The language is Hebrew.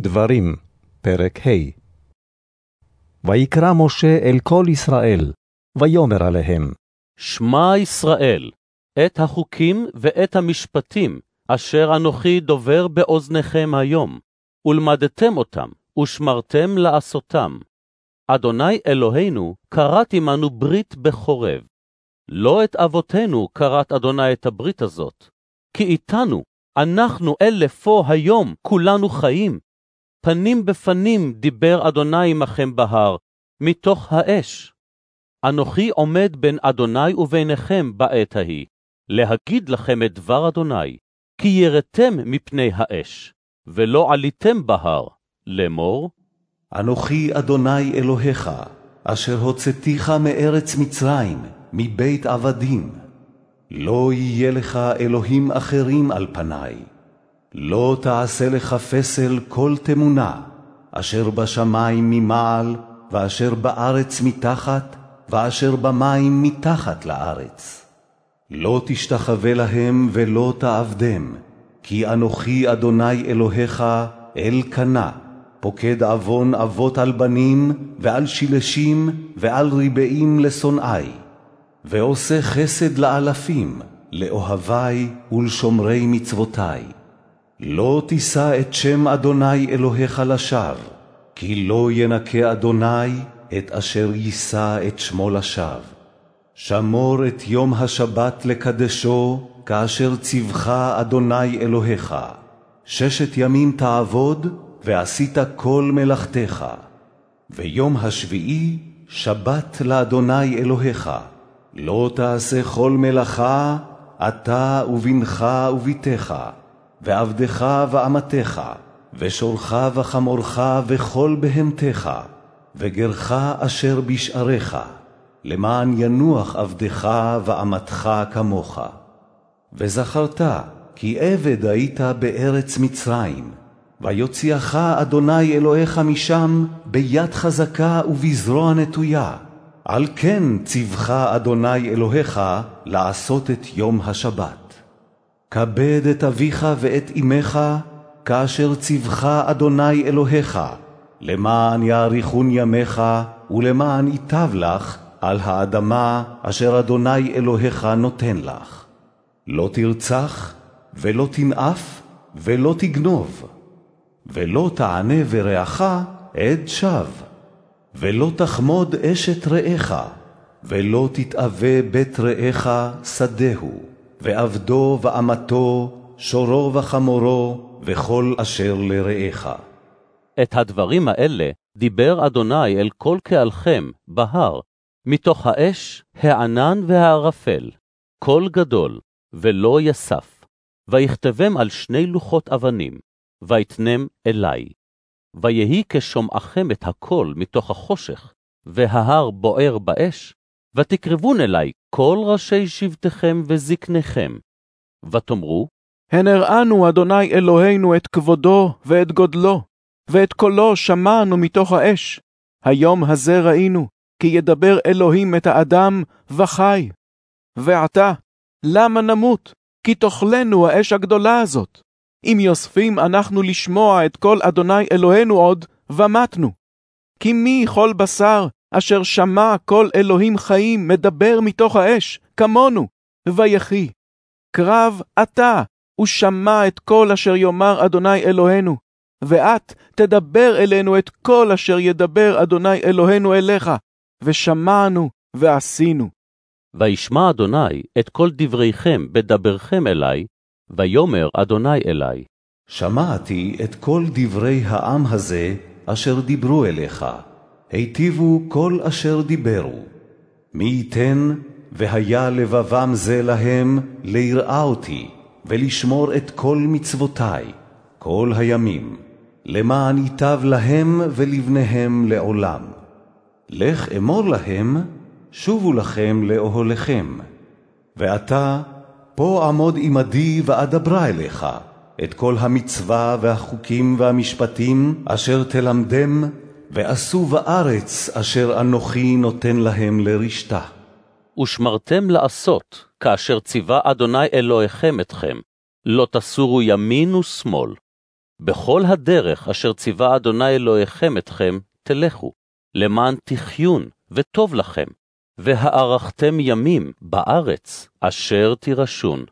דברים, פרק ה' ויקרא משה אל כל ישראל, ויאמר עליהם, שמע ישראל, את החוקים ואת המשפטים, אשר אנוכי דובר באוזניכם היום, ולמדתם אותם, ושמרתם לעשותם. אדוני אלוהינו כרת עמנו ברית בחורב. לא את אבותינו כרת אדוני את הברית הזאת, כי איתנו, אנחנו אלה פה היום, כולנו חיים. פנים בפנים דיבר אדוני עמכם בהר, מתוך האש. אנוכי עומד בין אדוני וביניכם בעת ההיא, להגיד לכם את דבר אדוני, כי יראתם מפני האש, ולא עליתם בהר, לאמור, אנוכי אדוני אלוהיך, אשר הוצאתיך מארץ מצרים, מבית עבדים. לא יהיה לך אלוהים אחרים על פניי. לא תעשה לך פסל כל תמונה, אשר בשמים ממעל, ואשר בארץ מתחת, ואשר במים מתחת לארץ. לא תשתחווה להם ולא תעבדם, כי אנוכי אדוני אלוהיך אל קנה, פוקד עוון אבות על בנים, ועל שילשים, ועל ריבעים לשונאי, ועושה חסד לאלפים, לאוהבי ולשומרי מצוותי. לא תישא את שם אדוני אלוהיך לשווא, כי לא ינקה אדוני את אשר יישא את שמו לשווא. שמור את יום השבת לקדשו, כאשר ציווך אדוני אלוהיך. ששת ימים תעבוד, ועשית כל מלאכתך. ויום השביעי שבת לאדוני אלוהיך. לא תעשה כל מלאכה, אתה ובנך ובתך, ועבדך ואמתך, ושורך וחמורך וכל בהמתך, וגרך אשר בשעריך, למען ינוח עבדך ואמתך כמוך. וזכרת כי עבד היית בארץ מצרים, ויוציאך אדוני אלוהיך משם ביד חזקה ובזרוע נטויה. על כן ציווך אדוני אלוהיך לעשות את יום השבת. כבד את אביך ואת אמך, כאשר ציווך אדוני אלוהיך, למען יאריכון ימיך, ולמען ייטב לך על האדמה אשר אדוני אלוהיך נותן לך. לא תרצח, ולא תנאף, ולא תגנוב, ולא תענה ורעך עד שווא. ולא תחמוד אשת רעך, ולא תתאווה בית רעך שדהו, ועבדו ואמתו, שורו וחמורו, וכל אשר לרעך. את הדברים האלה דיבר אדוני אל כל קהלכם בהר, מתוך האש, הענן והערפל, קול גדול, ולא יסף, ויכתבם על שני לוחות אבנים, ויתנם אלי. ויהי כשומעכם את הקול מתוך החושך, וההר בוער באש, ותקרבון אלי כל ראשי שבטכם וזקניכם. ותאמרו, הן הראנו אדוני אלוהינו את כבודו ואת גודלו, ואת קולו שמענו מתוך האש. היום הזה ראינו, כי ידבר אלוהים את האדם וחי. ועתה, למה נמות? כי תאכלנו האש הגדולה הזאת. אם יוספים אנחנו לשמוע את קול אדוני אלוהינו עוד, ומתנו. כי מי כל בשר אשר שמע קול אלוהים חיים מדבר מתוך האש, כמונו, ויחי. קרב אתה, ושמע את כל אשר יאמר אדוני אלוהינו, ואת תדבר אלינו את כל אשר ידבר אדוני אלוהינו אליך, ושמענו ועשינו. וישמע אדוני את כל דבריכם בדברכם אלי, ויאמר אדוני אלי, שמעתי את כל דברי העם הזה אשר דיברו אליך, היטיבו כל אשר דיברו. מי ייתן והיה לבבם זה להם ליראה אותי, ולשמור את כל מצוותי, כל הימים, למען ייטב להם ולבניהם לעולם. לך אמור להם, שובו לכם לאוהליכם. ועתה פה עמוד עמדי ואדברה אליך, את כל המצווה והחוקים והמשפטים אשר תלמדם, ועשו בארץ אשר אנוכי נותן להם לרשתה. ושמרתם לעשות, כאשר ציווה אדוני אלוהיכם אתכם, לא תסורו ימין ושמאל. בכל הדרך אשר ציווה אדוני אלוהיכם אתכם, תלכו, למען תחיון וטוב לכם, והארכתם ימים בארץ אשר תירשון.